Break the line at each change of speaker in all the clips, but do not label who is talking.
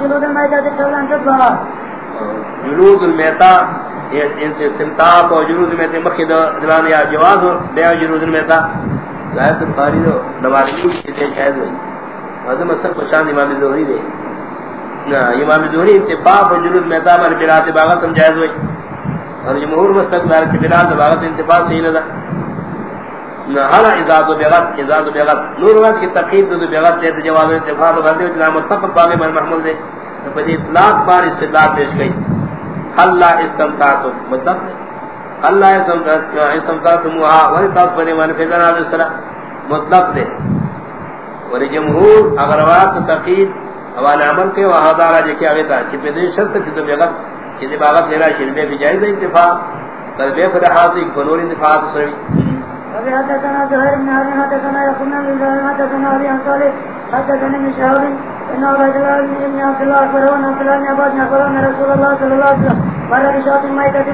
جلود المیتہ تکتب ان تدبا
جلود المیتہ ان سمتاب و جلود المیتہ مخید دلان یا جواز بیا جلود المیتہ ظاہر تو دو نواز کچھ کتے شاید ہوئی۔ حضر مستق پچاند امام زہری دے۔ امام زہری انتفاق و جلود المیتہ من بلاد باغت ہم جائز ہوئی۔ اور جمہور مستق دار سے بلاد باغت انتفاق صحیح نہ ہر ازاد و بیغت ازاد و بیغت نور وقت کی تقید دو بیغت دے جواز و اتفاق و غلطی وچنا متفق باغی من محمول دے پدی اطلاق بار استدلال پیش گئی. اللہ استمتعتو مطلب دے اللہ استمتعتو موہا ولی تاس بنی من فیضان علیہ السلام مطلب دے. ولی جمہور اگر وقت تقید حوال عمل کے وحادارہ جکی آگے تا چی پیدی شرط کی دو بیغت چیزی باغت لینا شربے فی جائز انتفاق قلبے فرحاسی کنور انتفاق سروی
وفي حدثنا زهير بن هارون حدثنا يقولنا من ذلك حدثنا علي عن صالح حدثنا من شهاب إن عبد الله بن عبد الله أخبره أن عبد الله بن عباس أخبره أن رسول الله صلى الله عليه وسلم مر بشاط ميتة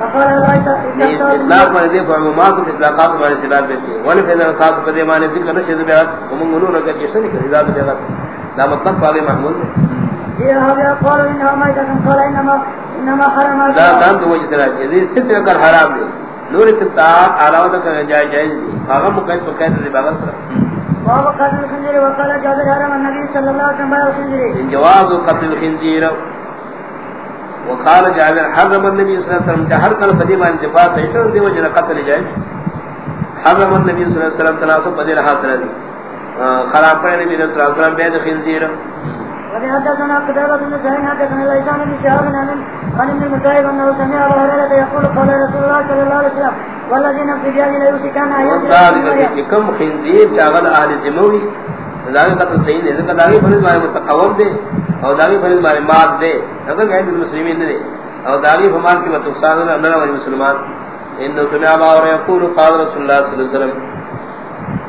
فقال رأيت
إطلاق من ذلك وعمومات الإطلاقات من الإسلام بيتي ولم يكن الخاص بدي ما نذكر نشهد بيغت ومن منون أكد جسنك إذا بيغت لا مطلق فاضي محمود
إذا هذا قالوا إنها ميتة قال إنما إنما حرم
لا تنت وجه سلاك إذا ست يقر حرام دي نور استطاعت علاوہ تک جائز جائز دی. آغا مقید مقید دی باغا سرا
وابا قتل الخنزیر وقال جابر حرم النبی صلی اللہ علیہ وسلم الخنزیر
جواز قتل الخنزیر. وقال جابر حرم النبی صلی اللہ علیہ وسلم جہر کل قدیمہ انتفاع سیشن دی وجہ قتل جائز. حرم النبی صلی اللہ علیہ وسلم تناسب رہا سرا دی. خراب پر نبی صلی اللہ علیہ وسلم بید خنزیر.
وفي حدثنا قتيبة بن سعيد حدثنا ليثان بن شهاب عن عن ابن المسائب انه سمع ابا هريرة يقول قال رسول الله صلى الله عليه وسلم والذي نفس بيده ليوشكن ان
ينزل كم خنزير؟ جاغل اهل زموي ذاوی قتل صحیح نہیں ذکر داوی فرض مارے متقوم دے اور داوی فرض مارے مات دے. اگر کہ المسلمین دے. اور داوی فمان کی متقصان اللہ علیہ مسلمان. انه سمع ابا هريرة يقول قال رسول الله صلى الله عليه وسلم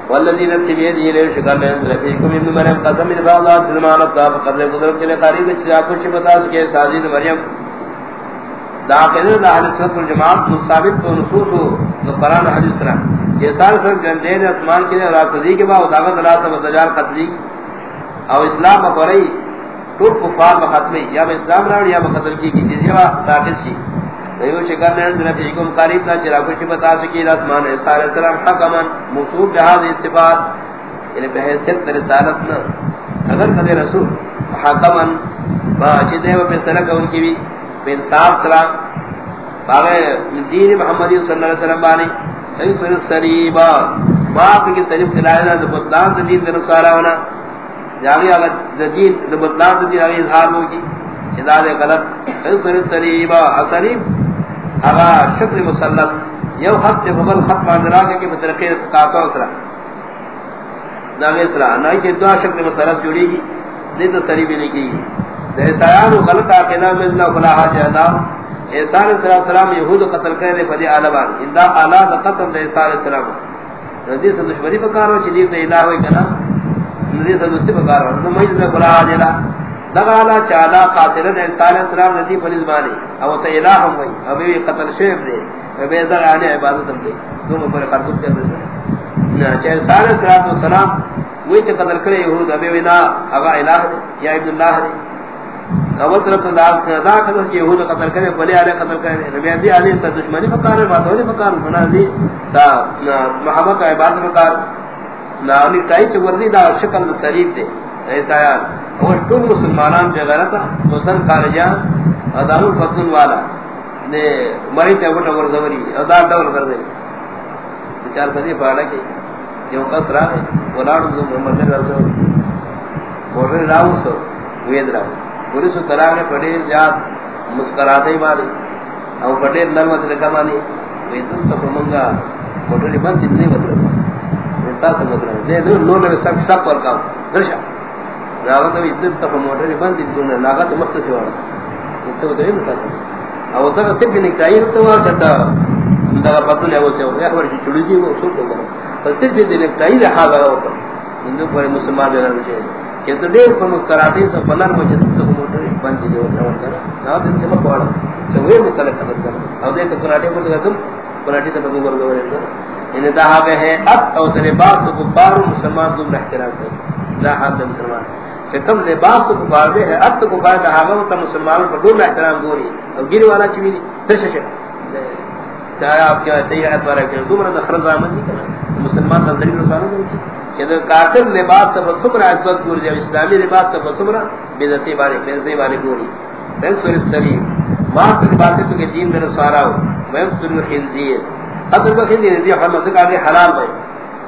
والذي نفس بيده لا يشكر من رفيكم ابن مريم قسم من بعض ذات زمان افضاء فقد قدرت کے قریب چیزا کچھ بتا سکے سازید مریم داخل دا اہل سنت والجماعت مصابت تو نصوص و قرآن حدیث سرا یہ سارے سر جندین اسمان کے لیے رافضی کے بعد داغت اللہ سب دجال قتلی او اسلام اقوری طور کفار بختمی یا با اسلام راوڑ یا با قتل کی کی جزیہ ثابت سی دیو شکر نے اندر فیکم قریب تا چرا کچھ بتا سکی الاسمان عیسیٰ علیہ السلام حکمان موصوب بہذ استفاد یعنی بحیثیت رسالت نا۔ اگر قدر رسول حکمان با اچھی دیو پہ سرک ان کی بھی پہ انصاف سلام باغے دین محمدی صلی اللہ علیہ وسلم بانی ایسر سریبا باقی کی سریب دلائنہ دبتلان دین درسارا ہونا۔ جاگی اگر دین دبتلان دین اگر اظہار ہوگی اذا دے غلط ایسر سریبا سریب اغا شکل مسلس یو خط تے بغل خط ماندرا کے کہ بطرقی قاطع اسرا. داغی اسرا. نائی کہ دعا شکل مسلس جوڑی گی دید سری بھی نہیں کی دے سایان و غلط آقینا مزنا خلاحا جہدا احسان صلی اللہ علیہ وسلم یہود قتل کرے دے فدی آلبان. اندہ آلہ دا قتل دے احسان صلی اللہ علیہ السلام. ندی سے دشمنی پکارو، چی دیو تے الہ ہوئی کنا. ندی سے دوستی پکارو. نمائید میں خلاحا جہدا دغالا چالا قاتل نے صالح السلام ندی پر زبانی او تے الہ ہم وئی ابھی قتل شیب دے بے در علی عبادت دے. دونوں پر خربت کر دے. نہ چاہے صالح السلام وہی چ قتل کرے یہود ابھی نا، اگا الہ دے، یا عبد اللہ دے. اول طرف تو دا دا کہ یہود قتل کرے بلے علی قتل کرے نبی علی علی سے دشمنی پکار بات ہوے پکار بنا دی. سا محبت عبادت پکار. لا علی تائی چ ورزی دا، شکل شریف دے. ایسا یار. اور تو مسلمانان بے غیرتا حسن خارجہ ادار الفتن والا. نے مری تے وٹا ور زوری. ادا ڈول کر دے. چار سدی پاڑا کی. جو کسرا ہے ولاڑ جو محمد رسول اور راو سو وید راو پولیس طرح نے پڑے جات مسکراتے ہی ماری او پڑے نرم نرمت لکمانی ویتن تو منگا. موٹری بند اتنی مطلب. تا سمجھ رہے دے دو نو نے سب سب پر کام. درشا. راوت وی دل تک موٹر بند دین لاگت مخت سے والا اس سے تو ودے نتا او تا سے بھی نکائی تو وا کتا دا پتو لے وہ سے وہ خبر کی چڑی جی وہ سو تو پر بس بھی دین کئی رہا گا وہ ہندو پر مسلمان دے رہے ہیں کہ تو دیر کو مسکراتے سے بنر مجھے تو موٹر بند دی وہ کرا نا دن سے پڑا سے وہ مطلب خبر کر او دے تو کراٹے پر گدم کراٹے تو بگو ورگو رہے ان دہا ہے اب او ترے باس کو بار مسلمان کو احترام کرے لا حد مسلمان. کہ کم لباس تو کفار دے ہے اب تو کفار دا حاغم تا مسلمانوں پر دور احترام گوری اور گیری والا چوی دی پھر ششے چاہے آپ کیا چاہیے حد بارا کہ دو مرد خرد آمد نہیں کرنا۔ مسلمان تا ذریع رسانوں دے کہ دا کافر لباس تا بسمرا عزبت گوری جب اسلامی لباس تا بسمرا بیزتی بارے بیزتی بارے گوری میں سور السلیم ماں پر لباس تو کہ دین در سارا ہو۔ میں سور الخنزیر قدر بخنزیر حرمت کا حلال بھائی۔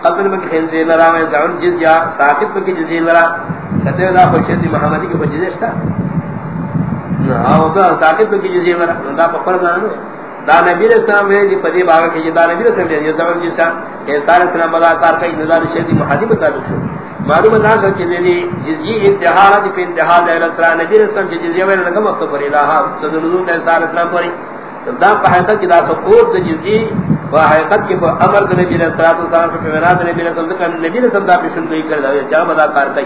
قتل میں خنزیر لرا میں زعن جزیا ساقط میں جزیر لرا کہتے ہیں دا خوشیتی محمدی کے جزیر شتا دا ساقط میں جزیر لرا دا پکر دانا دا نبی علیہ السلام میں دی پدی باغا کی دا نبی علیہ السلام یہ زعن جسا کہ سارے سلام بدا کار کا نظار شہدی محادی مطابق شو. معلوم دا سر کہ دی جزی انتحال دی پہ انتحال دے رسول نبی علیہ السلام کی جزیہ میں لگا وقت پر الہا تو نزول دے سارے سلام پری دا پہتا کہ دا سقوط جزی وہ حقیقت کے امر نبی علیہ الصلوۃ والسلام کے پیغمبر نبی علیہ السلام کا نبی علیہ السلام دا پیشن کوئی کر دے جا بدا کار کئی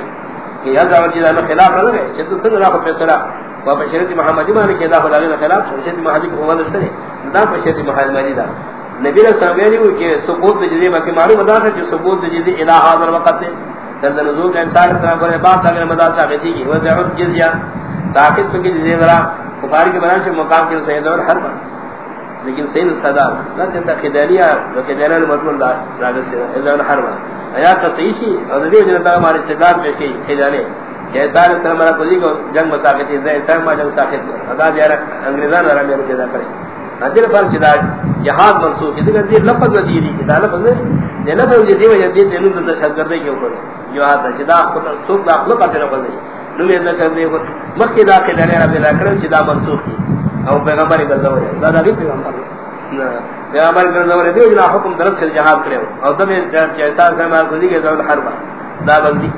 کہ یہ زاوج جدا خلاف نہ ہے چت سن راہ فیصلہ وہ بشریت محمدی مان کے دا خدا کے خلاف شریعت محمدی کو وضع سے دا بشریت محمدی دا. نبی علیہ السلام نے کہ ثبوت جدی باقی معلوم ادا ہے کہ ثبوت جدی الہ حاضر وقت ہے در نزول کا انسان طرح پر بات اگر مدار ثابت کی، وہ ذو جزیہ. ساکت کی جزیہ ذرا، بخاری کے بیان سے مقام کے سید اور حرب لیکن سین صدا نہ چنتا خدانیہ جو کہ دینا مطلب دا راغ سے اذن حرب ایا کا صحیح تھی اور دی جنتا ہمارے استدلال میں کی خیلانے خدانے جیسا سر مرا کوئی کو جنگ مساقت ہے، ایسا ما جنگ مساقت ہے۔ ادا دیا انگریزان را میں رکھا کرے ادر پر چدا جہاد منسوخ ہے۔ کہ یہ لفظ دی دی کہ لفظ نے لفظ دی وجہ دی نے نو دشت کر دے کے اوپر۔ جو آتا چدا خود سوق دا خود کا لفظ ہے نو یہ نہ کر دے مکہ دا کے دنے رب لا کرم چدا منسوخ ہے او پیغمبر گزا ہو جائے۔ دادا بھی پیغمبر۔ پیغمبر گزا ہو رہے جو حکم درس کے جہاد کرے او دم جیسا سے ما گزی کے دور حرب دا بندی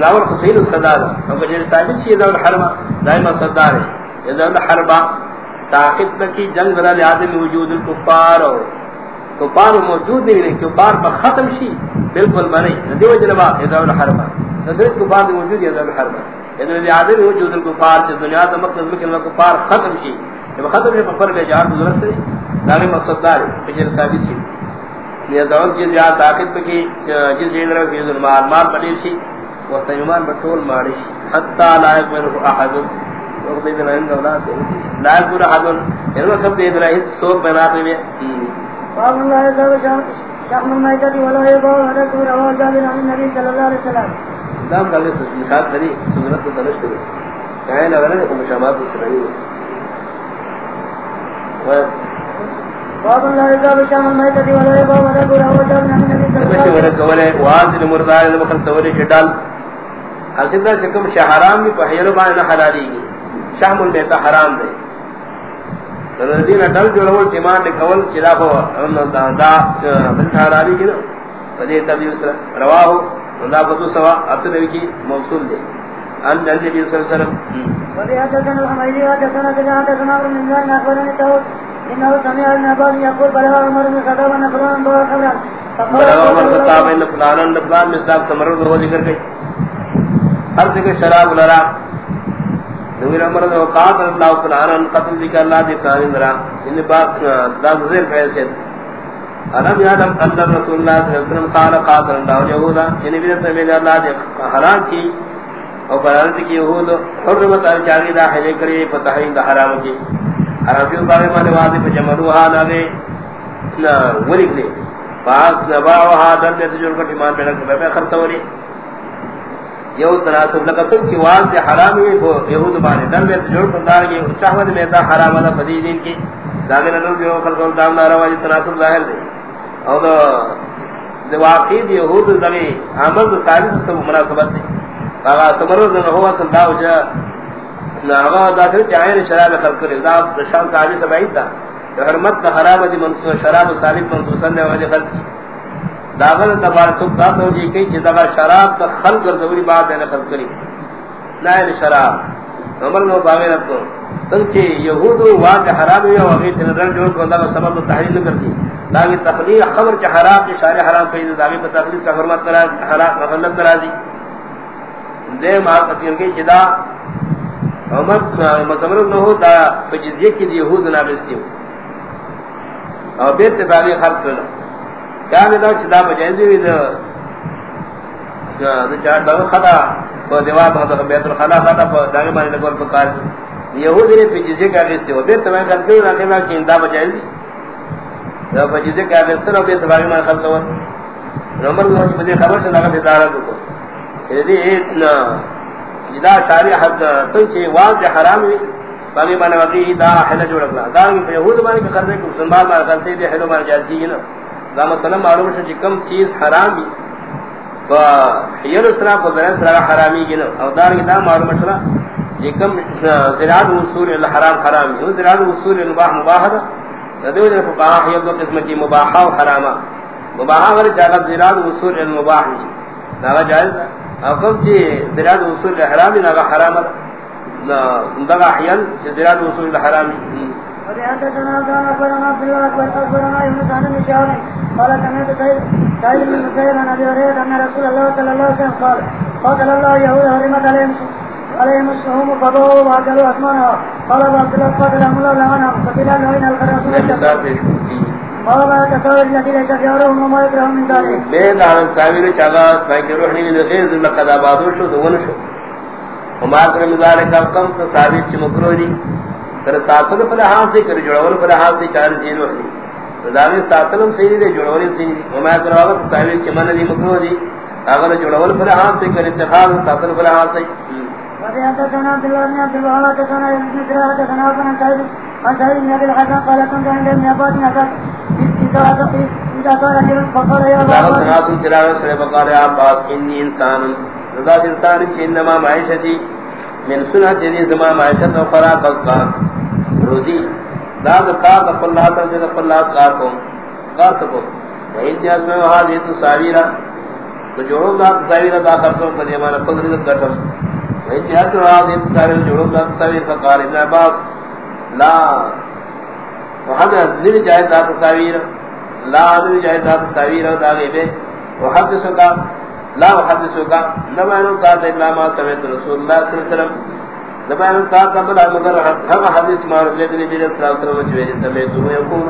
ناول حسین صدا او کہ ثابت چھ دور حرب دائما صدار ہے. یہ دور حرب ساقط کی، جنگ ذرا لحاظ میں وجود الکفار اور کفار موجود نہیں کفار پر ختم شی، بالکل بنی دیو جنبا یہ دور حرب نظرت کفار موجود یہ دور حرب یعنی بھی عادل ہو جو دل سے دنیا کا مقصد میں کہ کو ختم شي جب ختم ہے پر میں جہاد ضرورت سے دار مقصد دار پھر ثابت شي یہ ضرورت جس جہاد ثابت کی جس جن رہے کہ مال مال بنی شي وہ تیمان بٹول ماری حتا لا يكون احد وقت دین عند اولاد لا يكون احد یہ سب دے رہا ہے سو بنات میں.
باب اللہ تعالی شاہ من مائدہ ولا يبو حدث رواه جابر عن النبي صلى الله عليه وسلم.
دام دلے مثال کری سنت تو دلش کہیں ورے کو مشامات سنئی
باب
چکم شہرام بھی پہیلو بان نہ حلالی گی شام المیت حرام دے دین ڈل جو لول ٹیمان دے کول چلا ہو دا دا بنت حلالی کی نا فدی تبیس رواہو اللہ فتو سوا اتو نبی کی موصول دے ان جل صلی اللہ علیہ وسلم
ولی حدثنا الحمیدی حدثنا تجا حدثنا ابن منزان ناکورنی تاوت انہو سمیع ابن عباد یقول بلغا عمر بن خطاب ان فلان بوا خبرا.
بلغا عمر خطاب ان فلان ان فلان مصداق سمرد ہو ذکر گئی ہر ذکر شراب لرا. نویر عمر نے قاتل اللہ فلان قتل ذکر اللہ دی فلان لرا ان بات دا زیر فیصل علم یادم ان رسول اللہ صلی اللہ علیہ وسلم قال قاتل اللہ یہودا یعنی بھی رسول اللہ دے حرام کی اور قرارت کی یہود حرمت علی چاگی دا حجے کری فتحین دا حرام کی. حرام کی بارے مانے واضح جمعلوہا لگے ولک لے۔ فاق نباوہا در میں سجور کٹ ایمان پہ رکھ بے خرسولی یہو تناسب لقسم کی واضح حرام ہوئی یہود بانے۔ در میں سجور کٹ دار گئی چاہمد میں دا حرام دا فدیدین کی۔ داغن نو جو خرسول دام ناروا جی تناسب ظاہر دے۔ اور دو واقعید یہود دغی عمل دو سالس سب مناسبت دے۔ فاغا سمرو دن ہوا سندا وجا ناغا دا سر چاہین شراب خلق کرے، دا شان صحابی سبعید دا. حرمت، دا حرام دی منصور شراب ثابت منصوصن دے وجہ خلق دا کی داغن دبار سب دا تو جی کئی چی دغا شراب دا خلق کر دوری بات دینا خلق کری نائن شراب. عمر نو باغیرت کو سنچے یہود واقع حرام ہے اور اگے تنرن جو کو اللہ سبب تحلیل کر دی لاگے تقدیر خبر چ حرام کے شارع حرام پہ داوی پر تقدیر سے حرمت کرا حرام محلت کرا دے ما کثیر کے جدا عمر مصبر نہ ہو دا بجزیہ کی یہود نہ بستی اور بیت باغی خرچ کرنا کیا دا چدا بجائے دی دا دا خدا کو دیوار بہت بیت الخلا خطا پر داغی مانی لگول پر کار یہودی نے پی جزے کا غیص ہو بیت تمہیں کرتے ہو رکھے کہ اندہ بچائل دی تو پی جزے کا غیص ہو بیت باغی مانی خلص ہو نمبر دو کی خبر سے لگا دیدارہ کو یعنی اتنا جدا شاری حد سنچے واضح حرام ہوئی باقی مانا وقی دا حل جوڑ اکلا دا کہ یہود مانا کہ خرزے کو سنبال مانا خرزے دے حلو مانا جالتی ہے نا دا مسئلہ معلوم شو چی کم چیز حرام بھی و حیل اسرا کو ذرین سرا حرامی گی نا او دار کی دا معلوم شو چی کم زراد وصول الحرام حرامی او زراد وصول المباح مباح دا دیو جن فقاہ حیل دو قسم کی مباحا و حراما مباحا والی جاگت زراد وصول المباح دا جائز دا او کم چی زراد وصول الحرامی نا حرام دا دغه الحرام
اخبرنا ابن سعد بن شهاب قال سمعت سعيد بن مسيب عن ابي هريره ان رسول الله صلى الله عليه وسلم قال قاتل الله يهود حرمت عليهم عليهم الشهوم فضوا واكلوا اثمانها قال عبد الله قاتلهم الله لعنهم قتل لعن الخرسون قال تصور الذي ليس يرهم وما يكرههم من ذلك
بين عن سامر چاغا فاكر روحني من غيظ لقد ابادو شو دون شو۔ وما کرم ذالک کم تو ثابت چ مکرو دی۔ کر ساتل پر ہاں سے کر جوڑول پر ہاں سے چار زین وحدی داوی ساتلم صحیح دے جوڑول دی۔ وما کرم ثابت چ من دی مکرو دی۔ اگر جوڑول پر ہاں سے کر اتفاق ساتل پر ہاں سے۔
وحدثنا عبد الله بن عبد الوهاب حدثنا ابن كثير حدثنا ابن سعيد عن سعيد بن ابي الحسن قال كنت عند ابن عباس نزل
انسان ذات انسان کی معیشتی من سنت جدی زما معیشت و فرا قصقا روزی داد قاق اقل اللہ تعالی سے اقل اللہ اسقار کو قار سکو وہی دیاس میں وہاں دیت ساویرہ تو جوڑوں دا تصاویر دا خرصوں کا دیمانا قل رزق گٹم وہی دیاس میں وہاں دیت ساویر جوڑوں دا تصاویر کا قار ابن عباس لا وہاں نر جائے دا تصاویر لا نر جائے دا تصاویر دا غیبے وحدث کا لا حدثو کا نبانو تا تا الا ما سمیت رسول اللہ صلی اللہ علیہ وسلم۔ نبانو تا تا بلا مگر ہم حدث مارد لید نبی صلی اللہ علیہ وسلم چویلی سمیتو یکون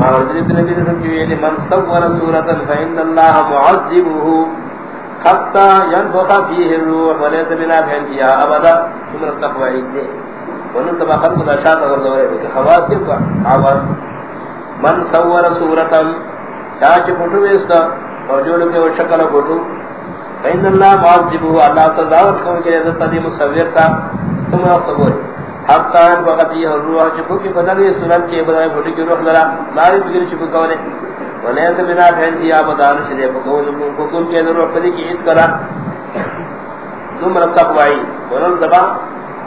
مارد لید نبی صلی اللہ علیہ وسلم چویلی من صور صورتا فإن اللہ معذبه حتی ينفخ فیه الروح ولیس بنا فہن کیا ابدا۔ تمہیں سخوائید دے۔ ونن سبا خلق دا شاعت اور دورے من صور صورتا چاچ پھٹو ایسا اور جو لکھے وہ شکل پھٹو فإن الله معذبه الله سزا ورکون کے عزت دی مصور تھا ثم صبر حتى ان وقت یہ روح چپو کی بدل یہ صورت کے بدل پھٹی کی روح لرا لاری بغیر چپو کولے. ولیس بنا پھین دیا بدان شدے بکول بکول کے روح پدی کی اس کرا دم رسق وائی ورن زبا،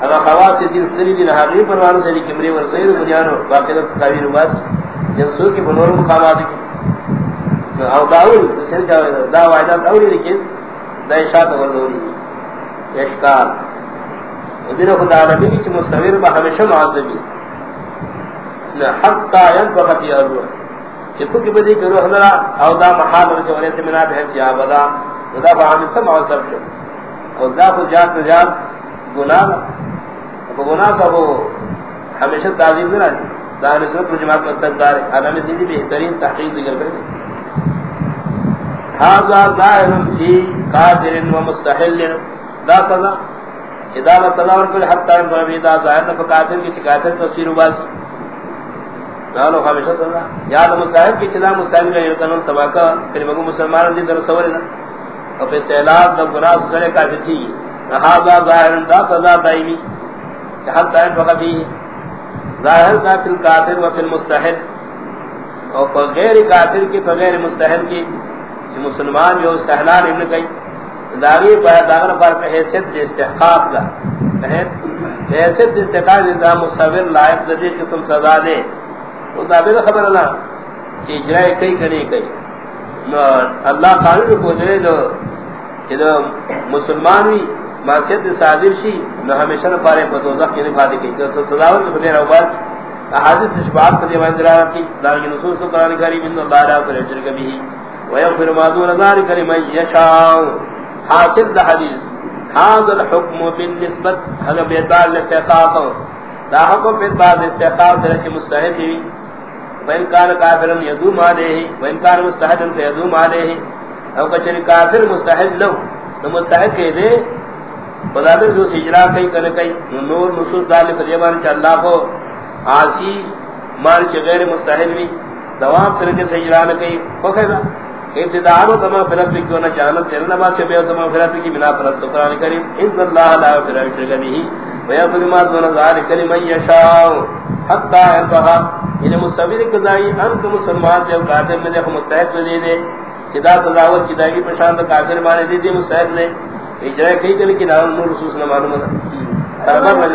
اگر خواص دین سری دین حقی پروانو سے کمری ور سید بنیانو باقیدت تصاویر باز جنسو کی بنور مقامات کی او داول سن چاوے دا وعدہ داولی لیکن دا دائشات ورزوری اشکال ودین خدا نبی کی چھ مصور با ہمیشہ معذبی. حتی ینفقت یا روح چپو کی بدی کہ روح لرا او دا محال رجو علیہ سے منا بہت یا بدا دا با ہمیشہ معذب شو. او دا خود جات نجات گناہ دا. گناہ سا وہ ہمیشہ تعظیم نہ رہتی دا نسبت رجمات مستد دار علم سیدی بہترین تحقیق دیگر کرتے هذا ظاهر في قادر ومستحل دا سزا۔ اذا ما سزا ورکل حتی ان ربی دا ظاہر نفع قادر کی چکاتر تصویر باسی نانو خامشہ سزا۔ یاد مستحب کی چلا مستحب کا یہ قانون سبا کا کلمہ مسلمان دی در سوری نا۔ اور پھر سیلاب دا گناہ سزا کافر تھی۔ هذا ظاہر دا سزا دائمی۔ حتی ان فقہ بھی ظاہر کا فی القاتل و فی المستحل. اور غیر قاتل کی فغیر مستحل کی مسلمان جو سہلان ابن کئی داغی پر داغر پر حیثیت استحقاق دا. حیثیت استحقاق دا مصور لائق دی قسم سزا دے. وہ دابیر خبر اللہ کہ اجرائی کئی کنی کئی. اللہ قانون کو پوچھنے جو کہ جو مسلمان بھی معصیت صادر شی نہ ہمیشہ نہ پارے دوزخ کی نفادی کی تو سزاوت کو میرا عباس احادیث شفاعت پر دیوان دلالت کی داغی نصوص قرآن کریم ان اللہ علیہ پر اجر کبھی ويغفر ما دون ذلك لمن يشاء. حاصل ده حديث هذا الحكم بالنسبة، هذا بيتبال لسيقاق دا حكم بيتبال لسيقاق سلسي مستحد وإن كان كافرا يدوم عليه، وإن كان مستحدا فيدوم عليه. او کچھ کافر مستحد لو تو مستحد کہہ دے جو سجرا کئی کر کئی نور نصوص دال فدیوان چ اللہ کو عاصی مال کے غیر مستحل بھی دوام کر کے سجرا نہ کئی فخذا ابتداء و تمام فرت کی کیوں نہ جانت تیرے نماز سے بے تمام فرت کی بنا پر است قران کریم۔ ان اللہ لا یغفر للمشرکین ويغفر ما دون ذلك لمن يشاء حتى ينتهى الى مستویر قضائی ان مسلمان دے کافر نے دیکھ مستحق دے دے جدا سزاوت جدا کی پشان کافر مانے دے دے، مستحق نے۔ اجرا کئی کلی کی نام نور رسول نے معلوم ہے۔ برابر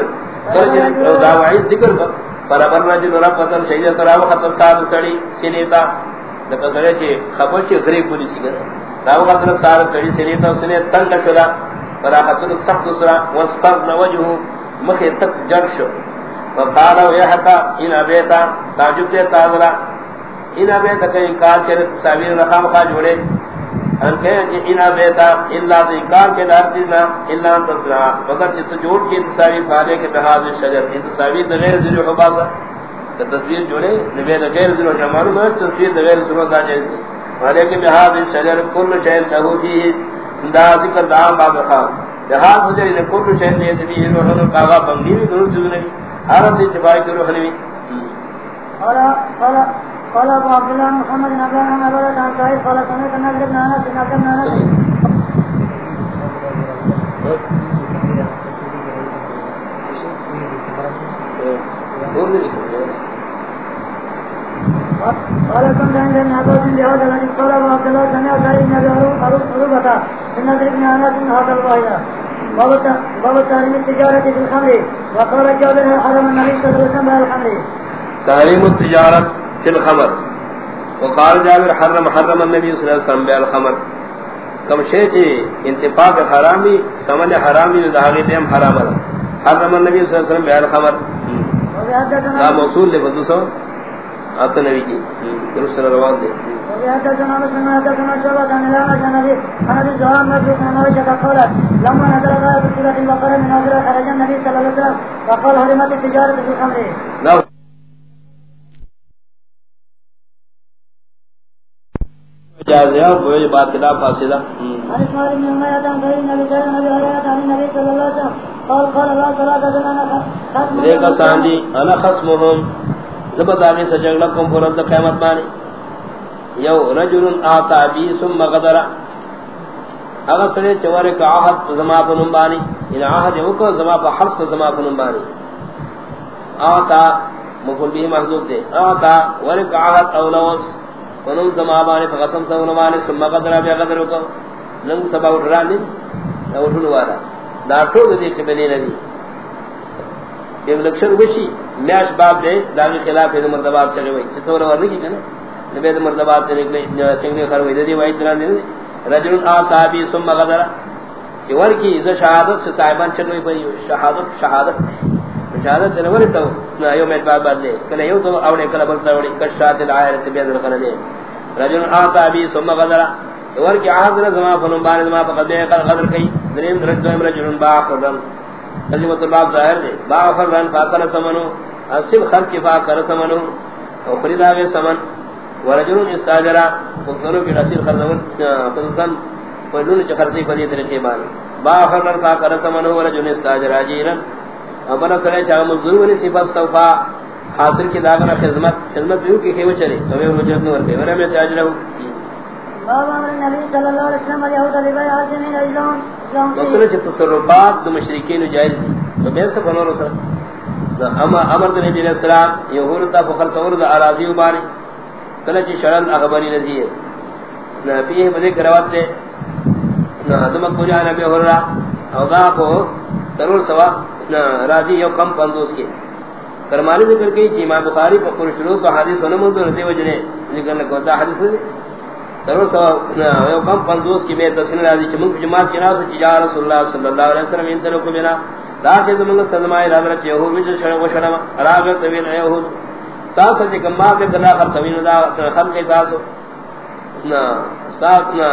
رجل جی، تو دعوائی ذکر کر۔ برابر رجل رب قتل شہید تراو خطر صاحب سڑی سنیتا لکہ سڑے چے خبر چے غریب پولی سی گرے راو قتل صاحب سڑی سنیتا سنے تنگ شدا فراحتن سخت سرا واسفر نوجہو مخی تک جڑ شو۔ وقالا ویحتا ان ابیتا تعجب دیتا ذرا ان ابیتا کہ انکار کرے، تصاویر رخام خواہ جوڑے۔ ان کہ ان بیتا الا ذکر کے دار دینا الا تصرا مگر جت جوڑ کے تصاویر پالے کے بہاز شجر۔ ان غیر ذل حبازا کہ تصویر جوڑے، نبی غیر ذل جمال میں تصویر غیر ذل دا جائز والے کے بہاز شجر کل شے له فی دا ذکر دام بعد خاص۔ بہاز شجر نے کل شے نے بھی انہوں کاغا بندی بھی نہیں۔ ہر سے چبائی کرو ہنوی
قال قال قال ابو عبد الله محمد بن عبد الله بن عبد الله قال سمعت النبي بن انس بن عبد الله قال كنت عند ابن عباس بهذا الذي قال ابو عبد الله سمعت علي ابي عروبة ان ابن انس هذا الواحد باب تحريم التجارة في الخمر. وقال جابر، حرم النبي صلى الله عليه وسلم الخمر.
تحریم التجارت فی الخمر وقال جابر حرم حرم النبی صلی اللہ علیہ وسلم بی الخمر کم شیطی انتفاق حرامی سمن حرامی دہاغی دیم حرام حرم النبی صلی اللہ علیہ وسلم بی الخمر لا موصول لے بدوسو آتا نبی کی درست روان دے
حدثنا لما نزل غاية سورة البقرة من أجل خرج النبي صلى الله عليه وسلم وقال حرمت التجارة في الخمر
جازیا کوئی بات کدا فاصلہ
عن اسماعيل بن أمية عن غير النبي صلى الله عليه وسلم عن النبي صلى الله عليه وسلم قال قال الله صلاة جلنا ختم
دیکھا ساندی جی، انا خصمهم زبدانی سے جگڑا کم پرد قیمت بانی یو رجل آتا بی ثم غدر اگر سنے چوارے کا آہد زما پنم بانی۔ ان آہد یو کو زما پا حرف زما پنم بانی۔ آتا مکل بھی محضوب دے۔ آتا ورک آہد اولوس ونم زما بانی فقسم سون بانی ثم غدر بی غدر کو لنگ سبا اٹھرانی اٹھنو والا دا ټول دې ٹھوک دے قبلی ندی ایک لکشن وشی میاش باب دے داغی خلاف ہے مرتبات چلے ہوئی چطور ورنی کی کنا نبی دے مرتبات سے نکلے چنگلی خروئی دے دی وائی دران دے رجل آتا ثم غدر کہ ور کی اذا شہادت سے صاحبان چلوئی پئی شہادت شہادت شہادت دے ور تو نا یو میت باب دے کنا یو تو اوڑے کلا بلتا اوڑے کشات العائرت بیاد رکھنا دے رجل آتا بی، ثم غدر. ور کی آہد زمان فنن بان زمان فقد بے قدر کئی دریم درج دو رجل رجل باقر ترجمہ الباب ظاہر دے با فرن فاکر سمنو. اصل خلق فاکر سمنو. او خریدا وی سمن. ورجل استاجرا. وصلوا کی اصل خرزون خرزن فلون چ خرزی فدی طریقے بان با فرن فاکر سمنو. ورجل استاجرا جیرن. ابنا سرے چا مزدور ولی صفات توفا حاصل کی داغنا خدمت خدمت یوں کی ہے چلے تمہیں وجہ نور پہ ورے میں تاجرا
باب امر النبي صلى الله عليه وسلم اليهود لبيع عزمين ايضاً
مسئلہ چھ تصرفات دو مشرکین جائز دی۔ تو بے سے بنو رسل امر دے نبی علیہ السلام یہود تا فخر تور دا اراضی بانی۔ کله چھ شرل اخباری نزی ہے۔ نہ پیے بدے کروات دے۔ نہ ادم کو جانا بے ہو رہا او دا کو ضرور سوا۔ راضی یو کم پندوس کے۔ کرمانی ذکر کی کہ امام بخاری پر شروع تو حدیث سنم تو رتے وجنے ذکر نہ کوتا حدیث ضرور سوا یو کم پندوس کی بے تسنی راضی چھ من جماعت کی ناس چھ رسول اللہ صلی اللہ علیہ وسلم ان تلو کو بنا راہ زمن سلمائے حضرت یہود وچ شرع و شرع راہ طویل یہود۔ تاس جے کما کے دلا خر طویل دا خل کے تاس نا ساتھ نا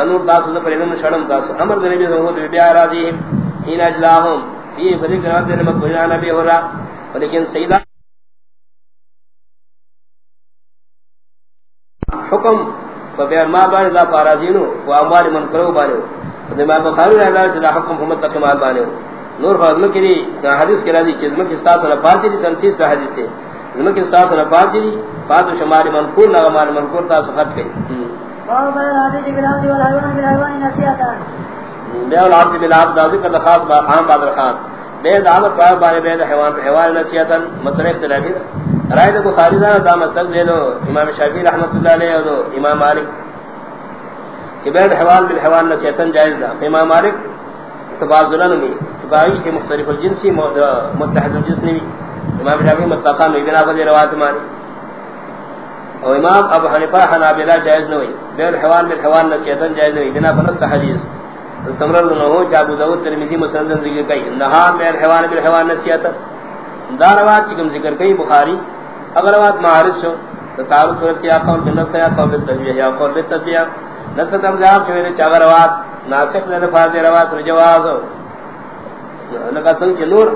انو تاس نے پریم شرم تاس امر دے نبی یہود بیا راضی ان اجلاہم یہ بڑی گرات نے مکہ نبی ہو رہا لیکن سیدہ حکم فبیان ما بار دا پارازینو و اموال من کرو بارو امام بخاری رحمہ اللہ تعالی حکم محمد تقمال بانے نور فاضل کے لیے حدیث کے راضی کہ میں کے ساتھ نہ دی تنسیس کا حدیث ہے۔ میں کے ساتھ نہ دی فاض شمار منقول نہ مان منقول تا خط کے
اور بڑا حدیث بلاد دی ولا حیوان بلا حیوان نصیحت
بے اولاد بلاد دا ذکر خاص با عام بادر خاص بے دعوت پاک بارے بے حیوان حیوان نصیحت مسئلہ اختلافی رائے بخاری دا دا مسئلہ دے دو۔ امام شافعی رحمۃ اللہ علیہ اور امام مالک کہ بے حیوان بالحیوان نصیحت جائز دا۔ امام مالک تبادلن میں تباہی کے مختلف الجنسی متحد الجنس نے امام شافعی مطلقاً میں بنا پر روایت مانی۔ اور امام ابو حنیفہ حنابلہ جائز نہ ہوئی بے الحیوان بالحیوان نصیحت جائز نہ بنا پر حدیث۔ سمرر نہ ہو، جابو داؤد ترمذی مسند ذکر کئی۔ نہا بے الحیوان بالحیوان نصیحت۔ داروات چکم ذکر کئی، بخاری۔ اگر بات معارض ہو تو تعارض صورت کیا قول بنص یا قول بالتجویہ یا قول بالتجویہ نص تم جاب چویرے چاغروات ناسخ نے فاضل روات جواز لگا سن کہ نور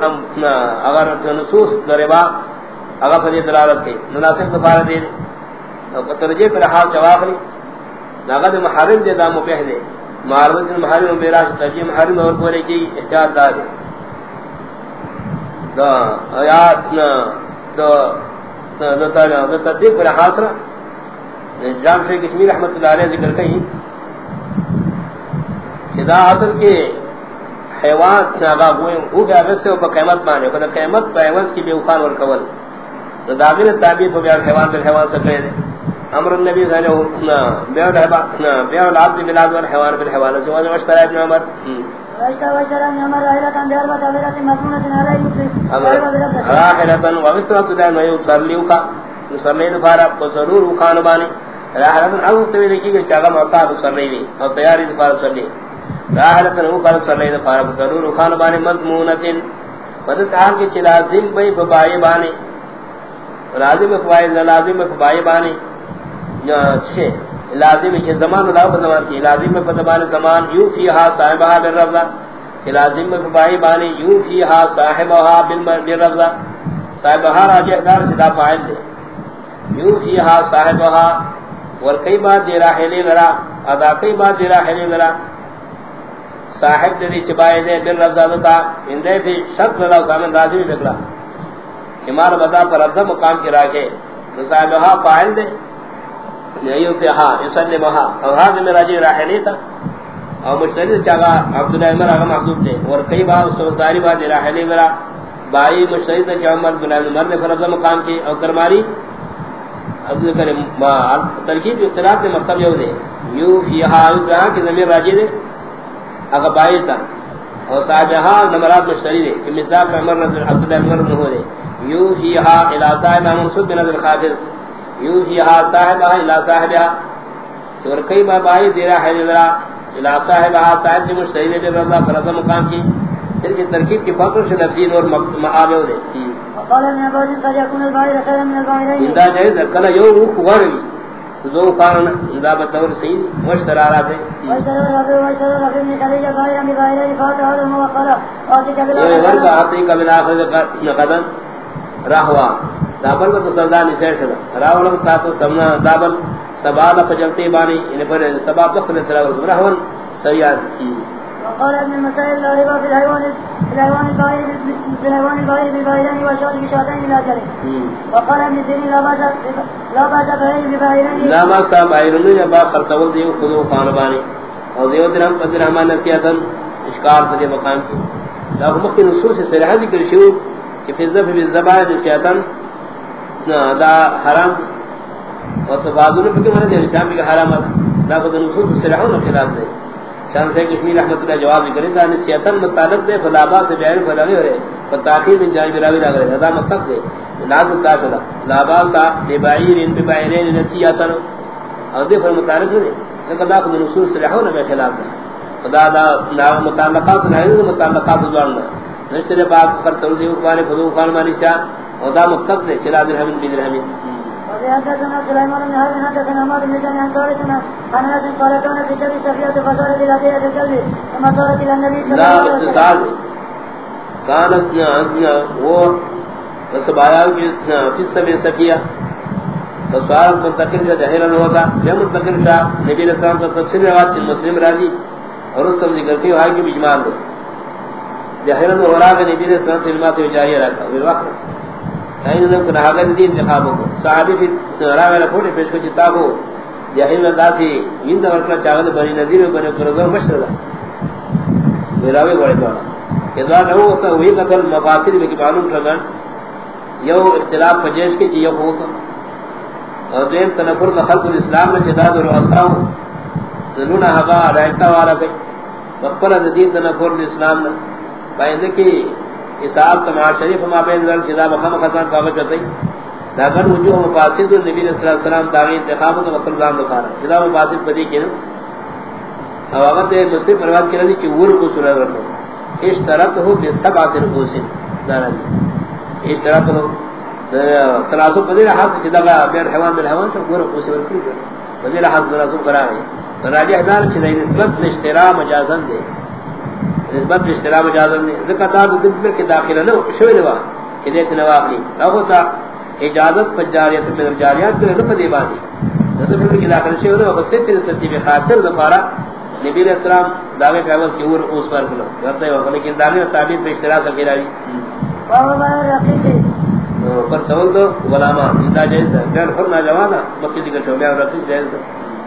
اگر نصوص دربا اگر فدی دلالت کی مناسب دفار دے تو ترجیح پر حال جواب نہیں۔ ناغد محرم دے دامو پہلے معارض محرم بیراش ترجیح محرم اور پورے کی احتیاط دار دا آیات نا دا دا تا دا دا تدیق پر حاصر جام شیخ کشمیر رحمت اللہ علیہ ذکر کہیں کہ دا اصل کے حیوان ناغا ہوئے او کے عوض سے اوپر قیمت مانے کہ قیمت پہ عوض کی بے اخان والکول دا دابین تعبیر پہ بیار حیوان پر حیوان سکرے دے۔ امر النبی صلی اللہ علیہ وسلم بیار العباد بیار العبد ملاد والحیوان بالحیوان سواز وشترہ ابن عمر راحلتن ومسرت دائم ویوصر لیوکا نصر لید فارا ضرور وخان بانے راحلتن او توی لکی کہ چاگا معتاد سر لیوی اور تیاری دفار سر لیوی راحلتن او لید فارا ضرور وخان بانے مضمونتن ودس حال کے چلازم بئی ببائی بانے لازم فوائد لازم فبائی بانے چھے لازم ہے زمان اللہ پر زمان کی، لازم ہے فتبان زمان یو فیہا صاحبہا بالرفضہ لازم ہے فبائی بانے یو فیہا صاحبہا بالرفضہ صاحبہا راجع اقدار صدا فائل دے۔ یو فیہا صاحبہا اور کئی بات دے راہ لے لرا، ادا کئی بات دے راہ لے لرا۔ صاحب دے چبائے دے بالرفضہ دتا اندے بھی شک للا سامن لازمی بکلا۔ امار بدا پر افضل مقام کی راکے صاحبہا فائل دے۔ ایو پہ ہاں یسلم ہاں اور ہاں میں راجی راہ تھا۔ اور مشتری چاہا عبداللہ عمر آگا محضوب تھے۔ اور کئی بار اس کو ساری بات راہ نہیں بائی مشتری تھا کہ عمر بن عمر نے فرض مقام کی اور کرماری عبداللہ کریم ترکیب اختلاف کے مقصد یہ دے یو فی ہاں یو کہ زمین راجی دے اگر بائی تھا۔ اور صاحبہاں نمرات مشتری دے کہ مزاق عمر نظر عبداللہ عمر نہ ہو دے یو فی ہاں الى صاحب منصوب بنظر خافظ یو صاحبہ الى صاحبہ اور کئی بار بائی دیرا ہے الى صاحبہ صاحب دی مشتہید بے رضا فرضا مقام کی پھر کی ترکیب کی فقر سے لفظین اور معابع دے۔ اندہ جائز کلا یو روح غروی دو قانون اندہ بطور سید مشتر آرہ دے ورکا آتی قبل آخر قدم رہوا دابل کو سردان سے شدا راولم تا تو سمنا دابل. سبال فجلتی بانی. ان پر سباب بخل ترا رہون سیاد
وقال ابن المسائل لا ربا في الحيوان البعيد في الحيوان البعيد بالبعيدان والشاط بشاطين لا جري وقال ابن سيرين لا باس لا باس بعيد ببعيدان
لا باس بعيد نے با خرطول دیو خذو خان بانی. اور دیو درہم قدر رحمان نصیحتن اشکار پر مقام کی. لا مخ نصوص صریحہ ذکر شو کہ فی الزبہ بالزبائے نصیحتن دا حرام. اور تبادل پہ کہ دے شام کا حرام ہے دا بدن نصوص صریحوں خلاف دے شام سے کشمیر رحمت اللہ جواب بھی کرے دا نصیحتن متعلق دے فلابا سے بیان فلا نہیں ہو رہے فتاخیر من جانب راوی لگ رہے دا مطلب دے لازم دا کلا لابا سا ببعیر ان ببعیرین نصیحتن اور دے پر متعلق دے لقد دا بدن نصوص صریحوں کے خلاف دے خدا دا متعلقات نہیں متعلقات دوارنا نشتر باپ پر ترزی اقبال فضو خان مالی شاہ اور دا مکتب دے چلا درہم بی درہم
حدثنا سليمان بن حرب حدثنا عمر بن جاني عن طارقنا عن انس قال كان في شر سفينه فصارت الى ديره الكلب ثم صارت الى النبي صلى الله عليه وسلم.
اتصال كانت ناسنا وہ فسبایا في سبي سفيه فسوال منتقل سے ظاہرا ہوگا یہ منتقل تھا نبی رسول اللہ تفسیر روایت مسلم راضی۔ اور اس سب ذکر کی وہاں کی بجمان دو۔ جہرن و غراب نبی نے سنت علمات و جاہیہ رکھا وقت۔ کہیں نظم کنا حقیقت دین انتخابوں کو. صحابی پھر غراب والا پیش کو چتابو جہرن و داسی، این دور کنا چاہت بنی نظیر و بنی پرزور مشتر دا میراوی بڑے دوارا ادوار نو ہوتا وہی قتل مفاصل میں کی معلوم کرگن یو اختلاف پجیش کی چی یو ہوتا اور دین تنفر دا خلق الاسلام میں جداد و رؤساؤ ذنونا حقا رائتا والا کئی بقبل دین تنفر الاسلام نے بائندے کی حساب تمہار شریف ما بین ذل جدا مخم خزان کا وجہ تی لیکن وجوہ مفاسد النبی صلی اللہ علیہ وسلم داغی انتخاب کو غفر زان دکھارا جدا مفاسد بدی کی نو او اگر تے مسلم پرواد کی رضی کی ور کو سورہ رکھو. اشترط ہو بے سبعت نفوس دارا دی جی. اشترط ہو. تلاسو بدیر حاصل جدا گا بیر حیوان بیر حیوان چا ور کو سورہ رکھو بدیر حاصل تلاسو کرا گئی راجع دار چیزیں نسبت اشترا مجازن دے. نسبت اشترا مجازن دے ذکر تا دو دل کے داخلہ نو شوی دوا کہ دیت نواقلی لہو تا اجازت پر جاریت میں جاریات پر رفع دے بانی نظر پر کی داخل شوی دوا بس سپر ترتیب خاطر دفارا نبی علیہ السلام دعوے پہ عوض کی اور اس پر کلو کرتا ہے لیکن دعوے تعبیر پہ اشترا سکے راوی پر سوال دو غلامان انتا جائز دا غیر فرنا جوانا مکی ذکر شو میں رقیق جائز دا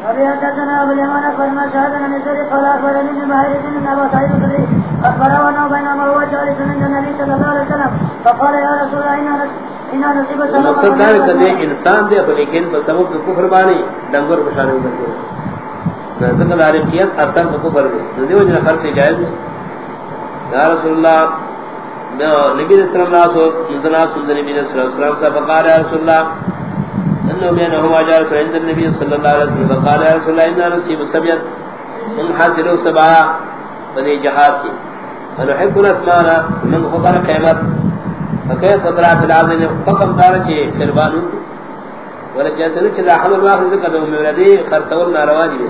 ابي حدثنا ابو اليمان فرما شهادنا من سري قال اخبرني ابن مهاجر بن ابو سعيد الخدري اخبره انه بينما هو جالس عند النبي صلى الله عليه وسلم فقال يا رسول الله ان ان نصيب
سبب مقصد کہ انسان دے لیکن بسبب کفر بانی ڈنگر بشارے ہو گئے۔ نظر عارفیت اثر کفر دے۔ دیو جن خرچ جائز یا رسول اللہ نبی صلی اللہ علیہ وسلم نبی صلی اللہ علیہ وسلم فقال یا رسول اللہ انه بينه وجالس عند النبي صلى الله عليه وسلم. قال يا رسول الله ان نصيب السبيت ان حاصلوا سبعا بني جهاد کی ونحب الاسمان من خبر قیمت فكيف طلعت العظيم؟ فقم دار چه قربان ولا جسن چه حمل واخذ قدم مولدي خرسول ناروا دي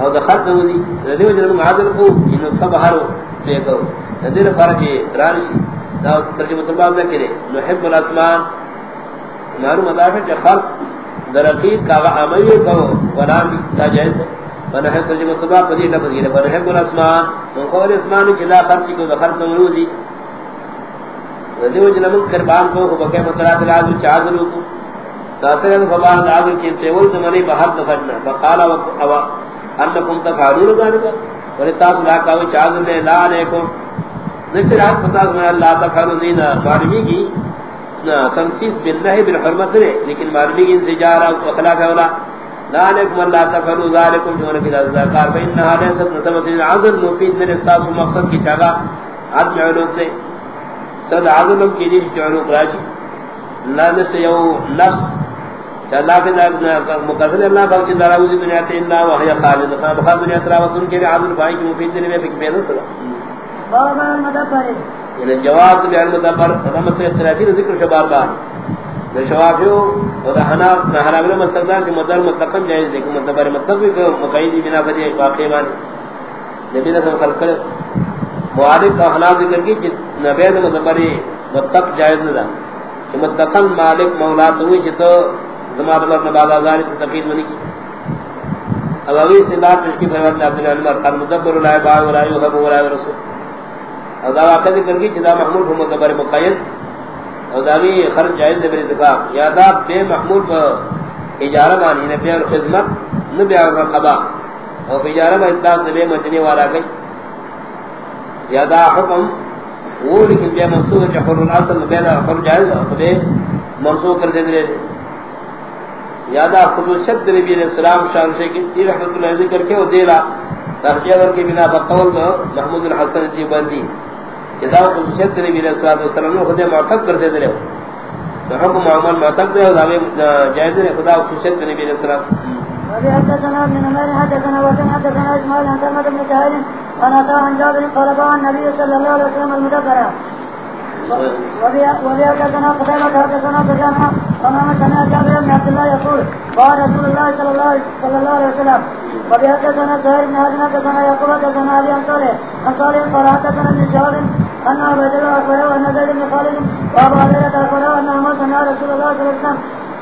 او دخلت نوزي. ردي وجن معادل کو انه صبحرو دیکھو ندیر فرق رانشی دا ترجمہ الباب نہ کرے نحب الاسمان معلوم مدافع کے خرص درقیق کا عملی کو ونام تا جائز ہے۔ ونحب ترجمہ طبع پدی لفظ یہ ونحب الاسمان من قول اسمان جدا خرچ کو دخل نمروزی ودیو جنم قربان کو بکے مطلعات العادل چاہدلو کو ساتر ان فبان العادل کی تیول زمانی بحر دفجنا فقالا وقوا انکم تفعلون ذالکا ولتاس لا کاوی چاہدل لے لا علیکم۔ نکتر حق فتاس میں اللہ تفعلون دینا معلومی کی۔ تنسیس بالنہی بالحرمت نے، لیکن معلومی کی انسجارہ و اخلاق اولا لا۔ اللہ تفعلوا ذالکم جو نبی ذکر۔ فإنہا لیست نسبت العظم مفید من استاس و مقصد کی چاہا عدم علوم سے۔ صد عظم کی دیش جو علوم راجی۔ اللہ نس یو نفس۔ اللہ کے مقصد اللہ بخش دراوزی دنیا تے اللہ وحی خالد۔ خان بخار دنیا تراوت ان کے عظم بھائی کی مفید نے میں فکر پیدا سلا
بابا المدبر
یعنی جواب بیان مدبر رحمت سے اختلافی ذکر شبار بار شوافیو و دا حناف نا حنابلہ مستقدار کی مدر مطلقم جائز دیکھو مدبر مطلق بھی مقایدی بنا بدی واقعی بانی نبی نے سب خلق کرے۔ معارف کا حناف ذکر کی جت نبید مدبری مطلق جائز ندا کہ مطلقن مالک مولا توی جتو زمان اللہ نباد آزاری سے تقید منی کی۔ اب اگی سے بات پشکی فرمت عبداللہ عمر قال مدبر لا باع ولا يغب ولا رسول او دا واقع ذکر کی چدا محمول ہو مدبر مقید او دا خرج جائز دے بر اتفاق. یا دا بے محمول پر اجارہ مانی نہ بے خدمت نہ بے رقبہ او پا اجارہ میں اطلاق دے مدنی والا گئی یا دا حکم وہ لیکن بے منصوب ہے حر الاصل بے دا حر جائز او بے منصوب کر دے یا دا خصوصیت نبی علیہ السلام شان سے کی رحمت اللہ ذکر کے او دیلا ترجیح کر کے بنا بقول محمود الحسن جی بندی جدا خصوصیت نبی علیہ الصلوۃ والسلام نے خود معتب کر دے دے تو حکم معامل معتب دے اور جائز ہے خدا خصوصیت نبی علیہ السلام.
وفي حدثنا ابن نمير حدثنا وكان حدثنا اسماعيل عن سلمة بن جاهل عن عطاء عن جابر، قال باع النبي صلى الله عليه وسلم المدبرة وفي قتيبة حدثنا سفيان وما سمع جابر بن عبد الله يقول قال رسول الله صلى الله صلى الله عليه وسلم وفي زهير بن هادي حدثنا يعقوب حدثنا علي عن صالح عن صالح قال حدثنا ابن شهاب أن عبد الله أخبره أن زيد بن خالد وأبو هريرة أخبره أن عمر سمع رسول الله صلى الله عليه وسلم.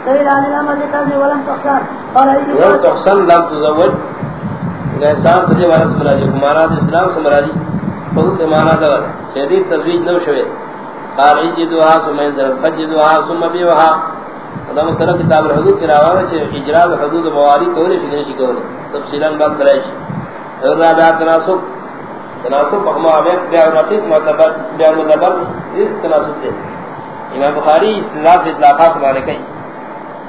سئل عن الأمر بكذب ولم تحسن قال
ولم تحسن لم تزوج احسان تجھے والا سمرا مانا اسلام سمرا جی خود مانا دور شدید تزویج نو شوے قال اجدوا ثم انزل فجدوا ثم بيوها ادم سر کتاب الحدود کی راوی چ اجرا حدود مواری کولے شنے شی کولے تفصیلا بات کرے اور رابع تناسب تناسب ہم اویت بیا رفیق معتبر، بیا مدبر اس تناسب دے۔ امام بخاری استدلال اطلاقات والے کہیں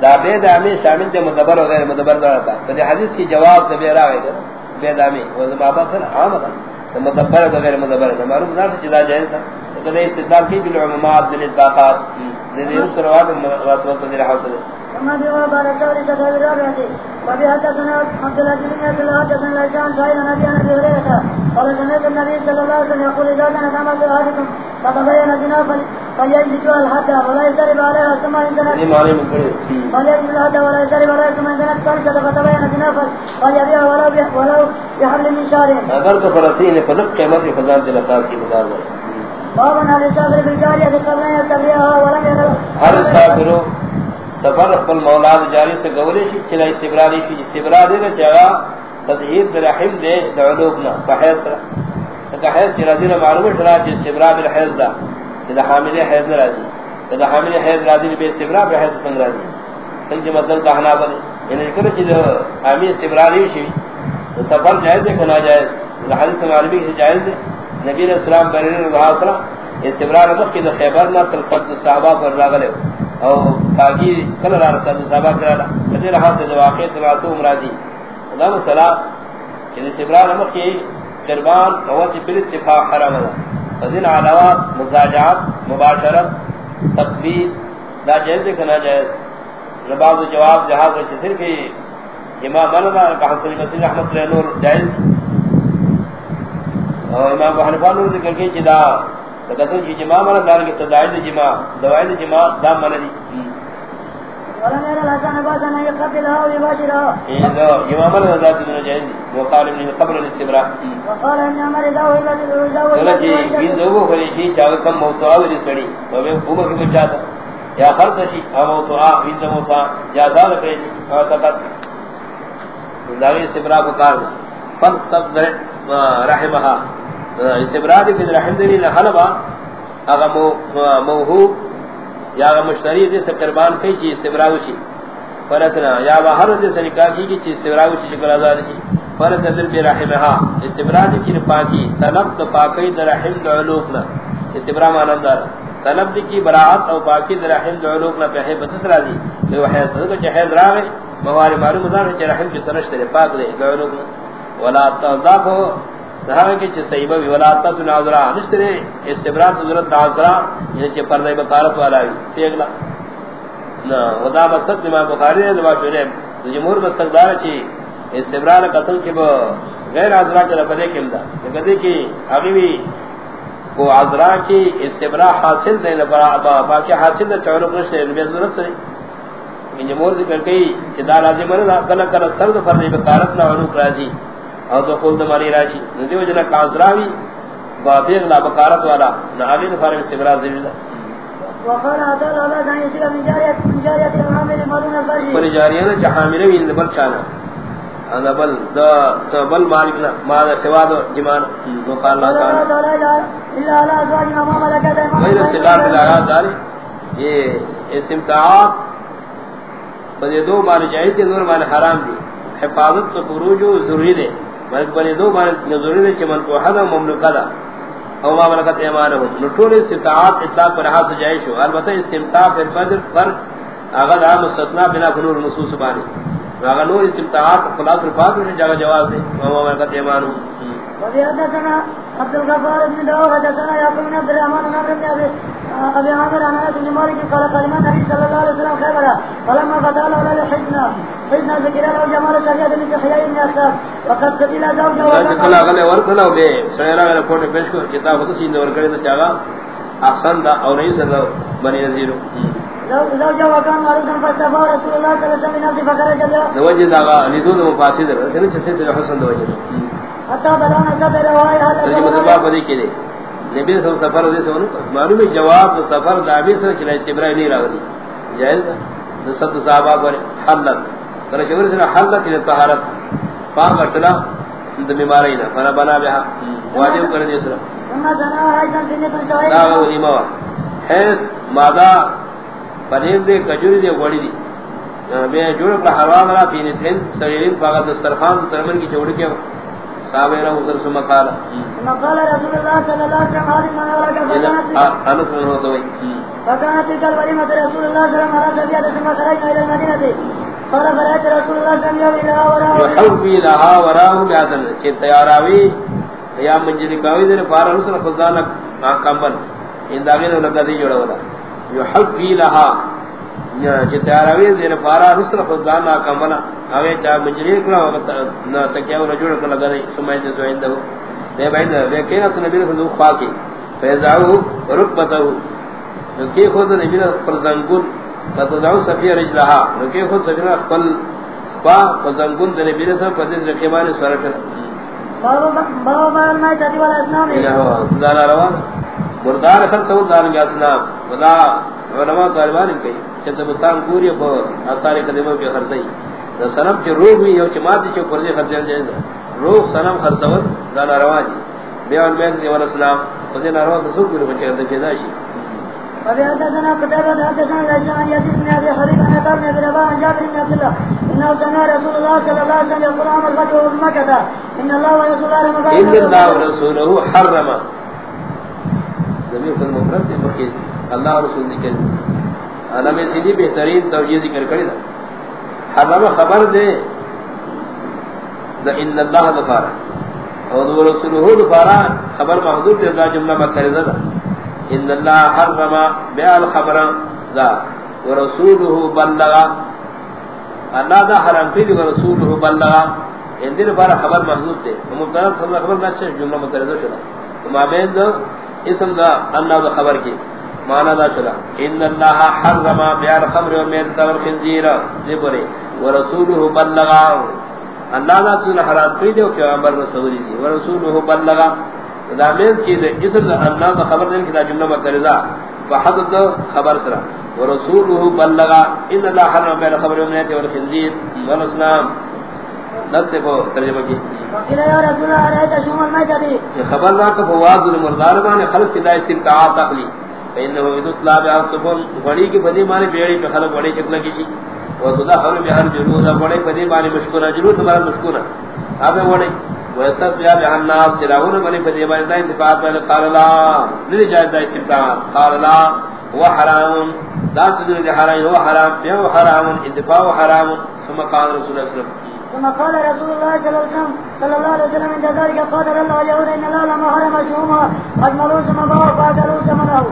دا بے دامی شامل دے مدبر و غیر مدبر دارتا تو حدیث کی جواب دے بے راوی دے۔ بے دامی، وہ زبابا تھا عام تھا مدبر و مدبر ہے۔ معلوم نہ سے جدا جائز تھا کدے استدلال کی بالعمومات بالاطلاقات دے سروات واسطہ دے حاصل ہے.
وما بوا بارك الله لك هذا الرابع وفي حدثنا عبد العزيز بن عبد الله حدثنا لجان شاهد نبي عن ابي هريره قال سمعت النبي صلى الله عليه وسلم يقول اذا كان كما في احدكم فتبين زنا فليجلد الحد. ولا يشرب عليها ثم عندنا فليجلد الحد ولا يشرب عليها ثم عندنا كرشة فتبين زنا فليبيع ولو ولو بحبل من شهر
اگر تو فرسین فلق قیمت فضان دل اقاس کی مدار ہر سافرو سفر اپل مولاد جاری سے گولے شی، چلا استبراری شی استبرار دے نا جگہ تدہیر در رحم دے دعلوبنا فحیث را تکا حیث چلا دینا معلوم شرا چی استبرار بالحیث دا۔ چلا حامل حیث نرازی چلا حامل حیث رازی بے استبرار بحیث سنگ رازی۔ سنگ چی مطلب کا حنا بلے یعنی ذکر چی دو حامی استبراری شی۔ سفر جائز دے کنا جائز حدیث معلومی سے جائز دے۔ نبی علیہ السلام برین رضا السلام استبرار مخ کی دو خیبر نا تر صد صحابہ پر راغلے او باقی کل را رسد صحابہ کرالا کدی رہا سے واقع تناسو مرادی اللہ صلاح کہ استبرار مخ کی قربان قوت پر اتفاق حرام دا فذن علاوات مزاجات، مباشرت، تقبیر لا جائز دے کنا جائز۔ نباز جواب جہاز رچے صرف امام ملدہ کہ حسن مسیح رحمت اللہ نور جائز۔ اور امام حنیفہ نے ذکر کی جدا لگتو جی جماع مرا دار کی تداعی دی جماع دوائی دی جماع دام مرا دی
ولم يرى الحسن باسا ان يقبلها ويباشرها.
مرا دار دی جائز دی. وقال ابن قبل الاستبراء.
وقال ان اذا هو اذا هو
چلو جی بین دوگو خریشی چاو کم موتوا ولی سڑی تو میں خوبا کی کچھ چاہتا یا خرد شی موتوا دو موتوا. خریشی اور تقد داغی استبراء کو کار دا فانتقد رحمها. استبراد فی رحم دلی لحلبا اغا موہوب یا اغا مشتری دے سے قربان کئی چی استبراوشی فرسنا یا باہر دے سے نکاح کی چی استبراوشی شکر آزاد شی فرس دل بی رحمها استبراد کی نپاکی، طلب دا پاکی دا رحم دا علوقنا۔ استبرا مانند دارا طلب دی کی براعت او پاکی دا رحم دا علوقنا پہ حیبت سرا دی۔ کہ وہ حیث صدق چی حیث راوے مواری معلوم دار چی رحم کی سرشت دے پاک دے دا علوقنا۔ ولا تضاف دہاوے کہ چھ صحیبہ بھی ولاتا تو ناظرہ نشترے استبرات حضرت ناظرہ یعنی چھ پردہ بکارت والا بھی تیگلا۔ نا، ودا بستق امام بخاری نے دبا چونے جمہور بستق دارا چھ استبرار قتل کی با غیر عذرہ کے لفظے کم دا لکھتے کہ ابھی بھی وہ عذرہ کی استبرا حاصل دے لبرا باقی حاصل دے چولو نشتے نبی ضرورت سے۔ جمہور ذکر کئی چھ دا لازم مرد کل کل سرد فردہ بکارت نا عنوک راضی۔ او تو خود ماری راشی ندیو جنا کازراوی بابیغ لا بکارت والا. نہ ابھی فارم استمرار ذریعہ دا
وقال تعالى لا داعي الى من جاريه من جاريه الحامل مالون الفرج
پر جاریہ نے جہامل وی بل چانا انا بل دا بل مالک نہ ما سوا دو جمان وقال اللہ تعالی.
الا على ازواج ما ملكت
غیر استقامت الایات داری یہ استمتاع بل دو مال جائز نور مال حرام دی حفاظت تو فروج ضروری دے. بلکہ بنے دو بار ضروری ہے کہ من کو حدا مملکہ دا او ما ملکت ایمانہ نٹول استطاعت اطلاق پر حاصل جائے شو. البتہ استمتاع پر فضل پر اگر عام مستثنا بنا فنور نصوص بانی اگر نور استمتاعات خلاص رفاق میں جگہ جواز دے او ما ملکت ایمانہ
وفي حدثنا عبد الغفار بن داود حدثنا يعقوب بن عبد الرحمن بن عمرو بن ابي ابي عامر عن انس بن مالك قال قال النبي صلى الله عليه وسلم خيبر فلما قتل ولا حجنا حجنا ذكر له جمال الشريعه من حياء الناس وقد قتل زوجه
وقد قال غلے ورت نہ دے سیرا نے فوٹو پیش کو کتاب تو سین ور کرے تو چاغا احسن دا اور نہیں سن بنی نذیر
زوجه وكان معروفا فاستفى رسول الله صلى الله عليه وسلم نفسه فخرج له
نوجه دا لدو مفاسد سن چھ حسن دوجه
حتى بلانا سفر وهي هذا
ترجمہ سبب بدی کے لیے نبی صلی اللہ سفر دے سونو معلوم ہے جواب سفر دابی سے چلے ابراہیم نہیں راغلی. جائز صد صحابہ حلت. کرے چور سے حلت الى طہارت پاک اٹلا دمی مارا نا فنا بنا بها واجب کر دے سر
ثم زنا ايضا سنه الزواج
دا ونی ما حیث مادا پنیر دے کجوری دے وڑی دی بے جوڑ پر حرام را تین تھن سریرین فقط دسترخوان ترمن کی چوڑ کے صاحب نے ادھر سما قال
ثم قال رسول الله صلى الله عليه وسلم هذه من ورك فكانت
انس نے تو وہی
فكانت تلك الوليمة رسول الله صلى الله عليه وسلم ثم خرجنا الى المدينة قال فرأيت رسول الله صلى الله عليه وسلم وراءه
لها وراءه بعدن کہ تیاراوی؟ یا منجلی کاوی دے فار رسول خدا نہ ان داغے لگا دی جوڑا والا يحب لها کہ تیاراوی دے فار رسول خدا نہ کمبل چا منجلی کلا نہ تکیا اور جوڑ لگا دی. سمجھ جو اندو دے بھائی دے کہ نبی صلی اللہ علیہ وسلم فیزعو رکبتو. کہ خود نبی پر زنگون. فتدعو صفی رجلها نکی خود سجنہ قل با فزنگون دن نبی رسل فدیز رقیبانی سورکن
بابا بابا ما تدي ولا اسنام
دانا روان. مردار خلطو دارنگی اسنام ودا علماء طالبان کئی چند بستان کوری پا اثار قدموں کی خرصی دا سنم چی روح بھی یو چی ماتی چی پرزی خرصیان جائز دا روح سنم خرصور دانا روان جی بیان بیان دی والا اسلام. فدینا روان تصوب کنو بچے اندر پیداشی
وبحدثنا قتيبة حدثنا عن يزيد بن أبي خليل بن أبي رباح عن جابر بن عبد الله إنه سمع رسول الله صلى الله عليه وسلم يقول إن الله
إن الله ورسوله حرم زمین مفرد دے اللہ رسول ذکر سیدھی بہترین توجیہ ذکر کری دا حرم خبر دے۔ دا ان اللہ دفارا اور رسوله دفارا خبر محضور دے، دا جملہ مکرزہ دا۔ ان اللہ حرم بیا الخبر ذا ورسوله بلغ اللہ دا حرام کی ورسوله بلغ ان دین بار خبر محدود ہے مبتدا خبر نہ چھ جملہ مترجمہ چلا ما بین دو اسم دا اللہ دا خبر کی معنی دا چلا ان اللہ حرم بیا الخمر و والمیتۃ والخنزیر ذبر ورسوله بلغ اللہ دا سن حرام کی دو کہ امر رسولی دی ورسوله بلغ دامیز کی دے جسر دا اللہ دا خبر دیں کہ دا جملہ مکرزا وحد دا خبر سرا ورسولہ بلغا ان اللہ حرم بین خبر امنیت والخنزیر والاسلام نستے کو ترجمہ کی
وقیل یا رسول اللہ رہتا شما المجدی.
یہ خبر راکا فواز المردار مانے خلق کی دا استمتعات تقلی فإنہو ادو طلاب عصفون غڑی کی بدی مانے بیڑی پہ خلق بڑی چکنا کشی وزدہ خبر بہر جلوزہ بڑی بدی مانے مشکونہ جلوز مرد مشکونہ آبے بڑی ویسط بیا بیا الناس سراغون بنی پہ دیبانی دا انتفاعات پہلے قال اللہ لی جائز دا استمتاعات قال اللہ هو حرام دا تدر دی حرام، هو حرام بیا حرام انتفاع حرام، ثم قال رسول اللہ صلی اللہ علیہ وسلم
ثم قال رسول الله صلى الله عليه وسلم عند ذلك قاتل الله اليهود ان الله لما حرم شهومها اجملوا ثم باعوا فاكلوا ثمنه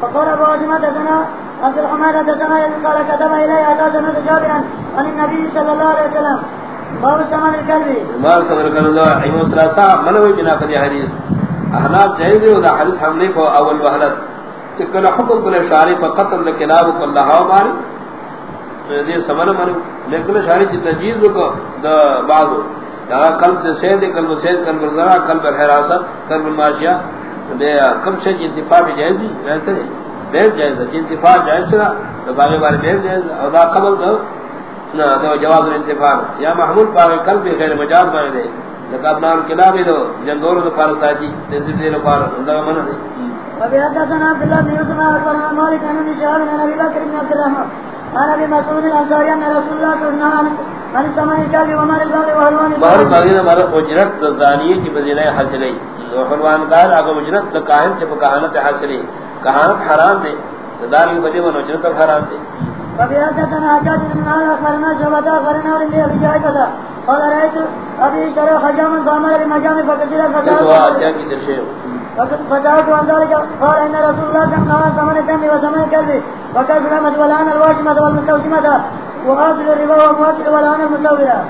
فقال ابو عزمة سنة عبد الحماد سنة قال كتب الي اتى سنة جابرا عن النبي صلى الله عليه وسلم. باب ثمن الكلب
مال صدر کر اللہ رحمہ اللہ صاحب منوی بنا فدی حدیث؟ احناف جائز ہے دا حدیث ہم نے کو اول وحلت کہ کل حکم کل شاری پر قتل دا کلاب کو اللہ ہوا ماری یہ سمن من لیکن شاری کی تجویز کو دا بعض دا قلب سے سید قلب سید قلب زرا قلب حراست قلب ماشیا دے کم سے انتفاع بھی جائز نہیں ویسے نہیں بے جائز انتفاع جائز ہے تو باقی بارے بے جائز. اور دا قبل دو نہ دو جواز الانتفاع. یا محمود باقی قلب غیر مجاز بنے دے. لقد نام کلاب دو جنگور دو فارس ساتھی تنسیب دے لفار اندہ من دے.
وفي حدثنا عبد الله بن مالك عن ابن شهاب عن ابي بكر بن عبد الرحمن عن ابي مسعود الانصاري ان رسول الله صلى الله عليه وسلم عن ثمن الكلب ومال البغل وهلوان
بہر قاضی نے مرد اجرت زانیہ کی فضیلہ حاصلی وحلوان قال اگر اجرت کاہن سے کہانت حاصلی کہانت حرام دے دار کی بدی من اجرت حرام دے.
وفي حدثنا حجاج بن مال اخبرنا شعبة اخبرنا ابن ابي شهيبة قال رايت ابي اشترى حجاما فامر بمجامع فكثير
فساد کیا کی درشے
فدعوت عن ذلك قال ان رسول الله صلى الله عليه وسلم ثمن الدم وثمن الكلب وكذب المد والان الواشمة والمستوشمة وآكل الربا ومؤكل والان المستورة